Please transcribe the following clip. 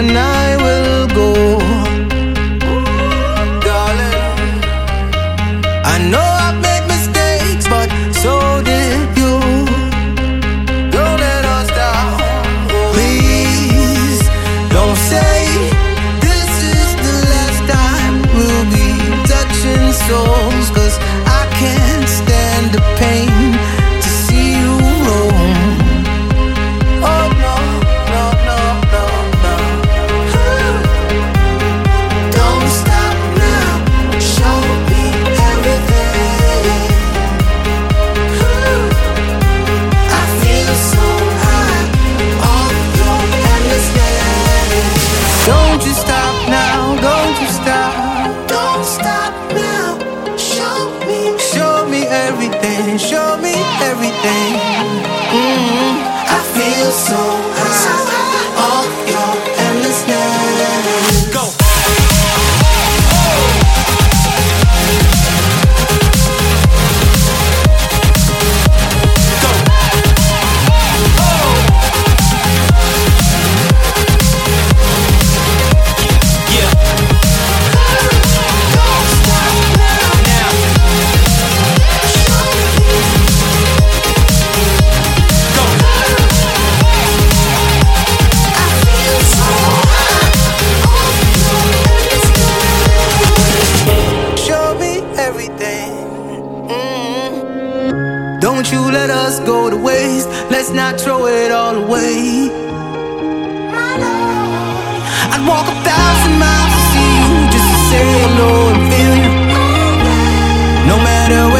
when everything, show me everything. Mm, I feel so let us go to waste. Let's not throw it all away. I'd walk a thousand miles to see you just to say hello and feel you. No matter where.